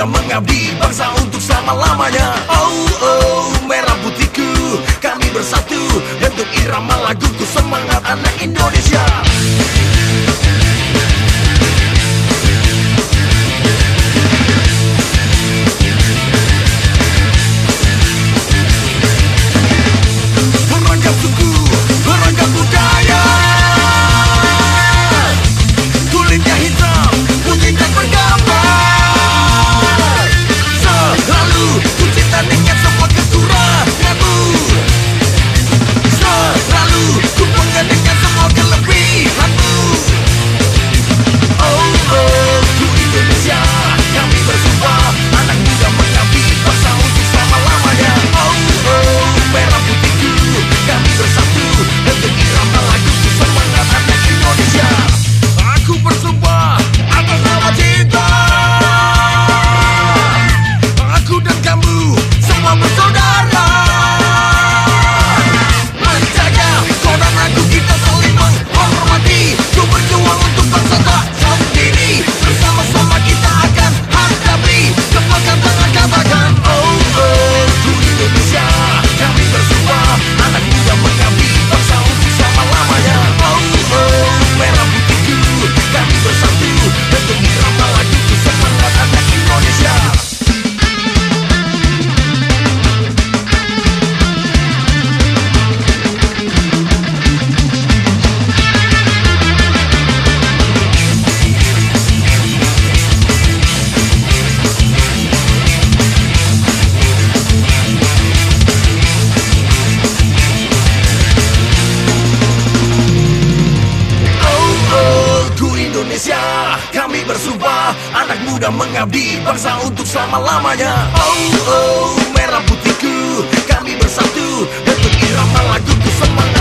juga mengabdi bangsa untuk selama-lamanya. Oh oh merah putihku Kami bersatu. Untuk irama laguku Semangat anak Indonesia. sudah mengabdi bangsa untuk selama-lamanya. Oh, oh, merah putihku, kami bersatu dan irama lagu semangat.